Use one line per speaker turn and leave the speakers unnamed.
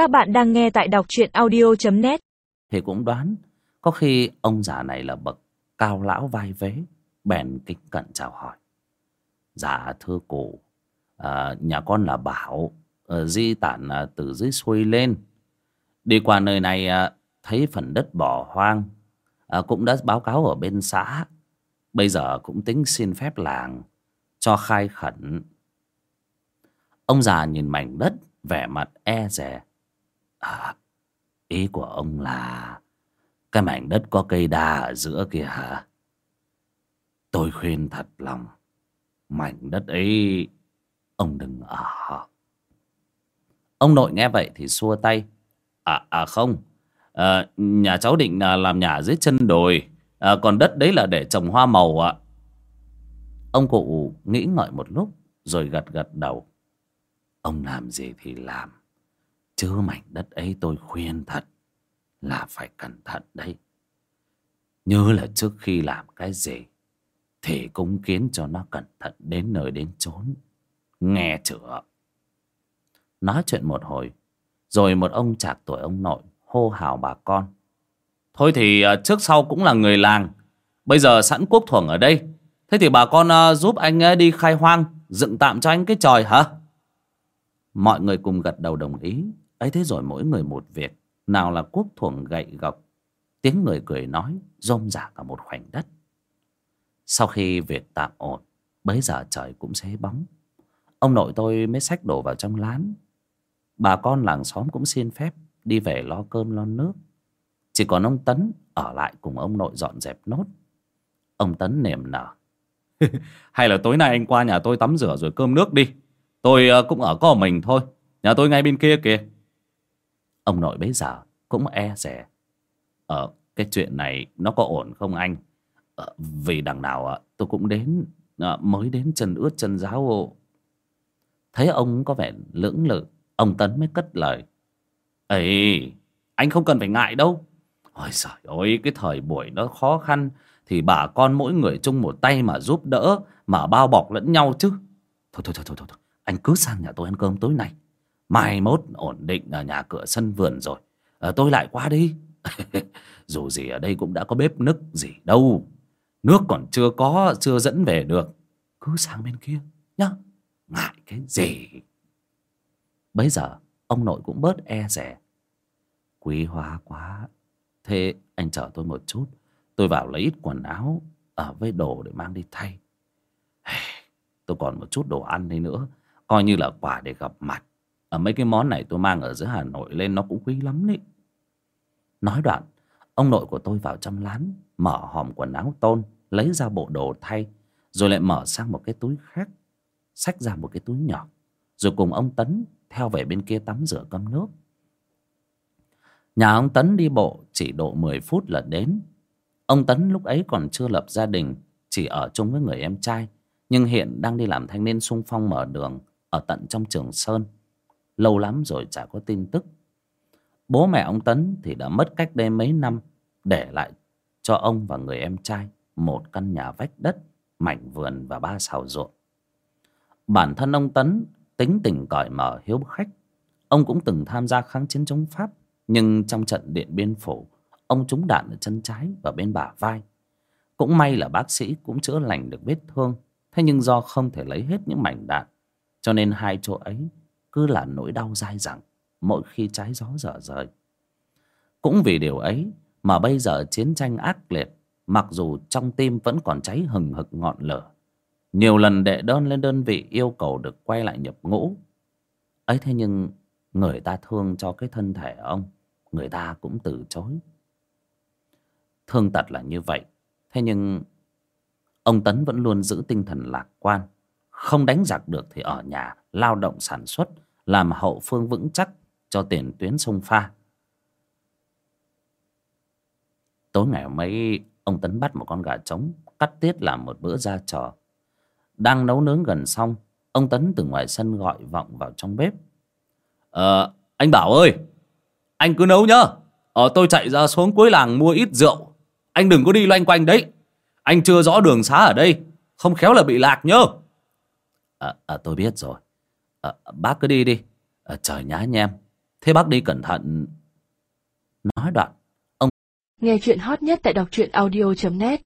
Các bạn đang nghe tại đọc truyện audio.net
Thì cũng đoán Có khi ông già này là bậc cao lão vai vế Bèn kính cận chào hỏi. Dạ thưa cụ à, Nhà con là Bảo à, Di tản à, từ dưới xuôi lên. Đi qua nơi này à, Thấy phần đất bỏ hoang à, Cũng đã báo cáo ở bên xã. Bây giờ cũng tính xin phép làng Cho khai khẩn. Ông già nhìn mảnh đất Vẻ mặt e rè À Ý của ông là Cái mảnh đất có cây đa ở giữa kia hả? Tôi khuyên thật lòng Mảnh đất ấy Ông đừng ở Ông nội nghe vậy thì xua tay. À, à không à, Nhà cháu định à, làm nhà dưới chân đồi à, Còn đất đấy là để trồng hoa màu ạ. Ông cụ nghĩ ngợi một lúc Rồi gật gật đầu. Ông làm gì thì làm. Chứ mảnh đất ấy tôi khuyên thật Là phải cẩn thận đấy. Nhớ là trước khi làm cái gì Thì cúng kiến cho nó cẩn thận đến nơi đến chốn. Nghe chưa? Nói chuyện một hồi, Rồi một ông chạc tuổi ông nội Hô hào bà con. Thôi thì ờ, trước sau cũng là người làng, Bây giờ sẵn quốc thuồng ở đây. Thế thì bà con ờ, giúp anh ờ, đi khai hoang, Dựng tạm cho anh cái tròi hả? Mọi người cùng gật đầu đồng ý ấy thế rồi mỗi người một việc, nào là quốc thuồng gậy gộc tiếng người cười nói, rôm rả cả một khoảnh đất. Sau khi việc tạm ổn, bấy giờ trời cũng xế bóng. Ông nội tôi mới xách đồ vào trong lán. Bà con làng xóm cũng xin phép đi về lo cơm lo nước. Chỉ còn ông tấn ở lại cùng ông nội dọn dẹp nốt. Ông tấn niềm nở. Hay là tối nay anh qua nhà tôi tắm rửa rồi cơm nước đi. Tôi ờ, cũng ở có mình thôi. Nhà tôi ngay bên kia kìa. Ông nội bấy giờ cũng e rẻ. Ờ, cái chuyện này nó có ổn không anh? Ờ, vì đằng nào tôi cũng đến, ờ, mới đến chân ướt chân giáo. Thấy ông có vẻ lưỡng lự, ông Tấn mới cất lời. Ê, anh không cần phải ngại đâu. Ôi trời ơi, cái thời buổi nó khó khăn thì bà con mỗi người chung một tay mà giúp đỡ, mà bao bọc lẫn nhau chứ. Thôi thôi thôi thôi, thôi. anh cứ sang nhà tôi ăn cơm tối nay mai mốt ổn định ở nhà cửa sân vườn rồi. À, tôi lại qua đi. Dù gì ở đây cũng đã có bếp nức gì đâu. Nước còn chưa có chưa dẫn về được. Cứ sang bên kia nhá. Ngại cái gì? Bấy giờ ông nội cũng bớt e rẻ quý hóa quá. Thế anh chờ tôi một chút. Tôi vào lấy ít quần áo ở với đồ để mang đi thay. Tôi còn một chút đồ ăn đây nữa. Coi như là quà để gặp mặt ở mấy cái món này tôi mang ở dưới Hà Nội lên nó cũng quý lắm đấy. Nói đoạn, ông nội của tôi vào trong lán, mở hòm quần áo tôn, lấy ra bộ đồ thay, rồi lại mở sang một cái túi khác, xách ra một cái túi nhỏ, rồi cùng ông tấn theo về bên kia tắm rửa cơm nước. Nhà ông tấn đi bộ chỉ độ mười phút là đến. Ông tấn lúc ấy còn chưa lập gia đình, chỉ ở chung với người em trai, nhưng hiện đang đi làm thanh niên sung phong mở đường ở tận trong trường sơn lâu lắm rồi chả có tin tức. Bố mẹ ông tấn thì đã mất cách đây mấy năm, để lại cho ông và người em trai một căn nhà vách đất mảnh vườn và ba xào ruộng. Bản thân ông tấn tính tình cởi mở, hiếu khách. Ông cũng từng tham gia kháng chiến chống pháp, nhưng trong trận điện biên phủ, ông trúng đạn ở chân trái và bên bả vai. Cũng may là bác sĩ cũng chữa lành được vết thương, thế nhưng do không thể lấy hết những mảnh đạn, cho nên hai chỗ ấy cứ là nỗi đau dai dẳng, mỗi khi trái gió dở rời. Cũng vì điều ấy mà bây giờ chiến tranh ác liệt, mặc dù trong tim vẫn còn cháy hừng hực ngọn lửa, nhiều lần đệ đơn lên đơn vị yêu cầu được quay lại nhập ngũ. Ấy thế nhưng người ta thương cho cái thân thể ông, người ta cũng từ chối. Thương tật là như vậy, thế nhưng ông tấn vẫn luôn giữ tinh thần lạc quan không đánh giặc được thì ở nhà lao động sản xuất, làm hậu phương vững chắc cho tiền tuyến sông pha. Tối ngày hôm ấy, ông tấn bắt một con gà trống, cắt tiết làm một bữa ra trò. Đang nấu nướng gần xong, ông tấn từ ngoài sân gọi vọng vào trong bếp. Ờ anh bảo ơi, anh cứ nấu nhá. Ờ tôi chạy ra xuống cuối làng mua ít rượu. Anh đừng có đi loanh quanh đấy. Anh chưa rõ đường xá ở đây, không khéo là bị lạc nhớ à, à, tôi biết rồi. À, bác cứ đi đi. À, trời nhá nhem thế bác đi cẩn thận. Nói đoạn.
Ông nghe chuyện hot nhất tại đọc truyện audio .net.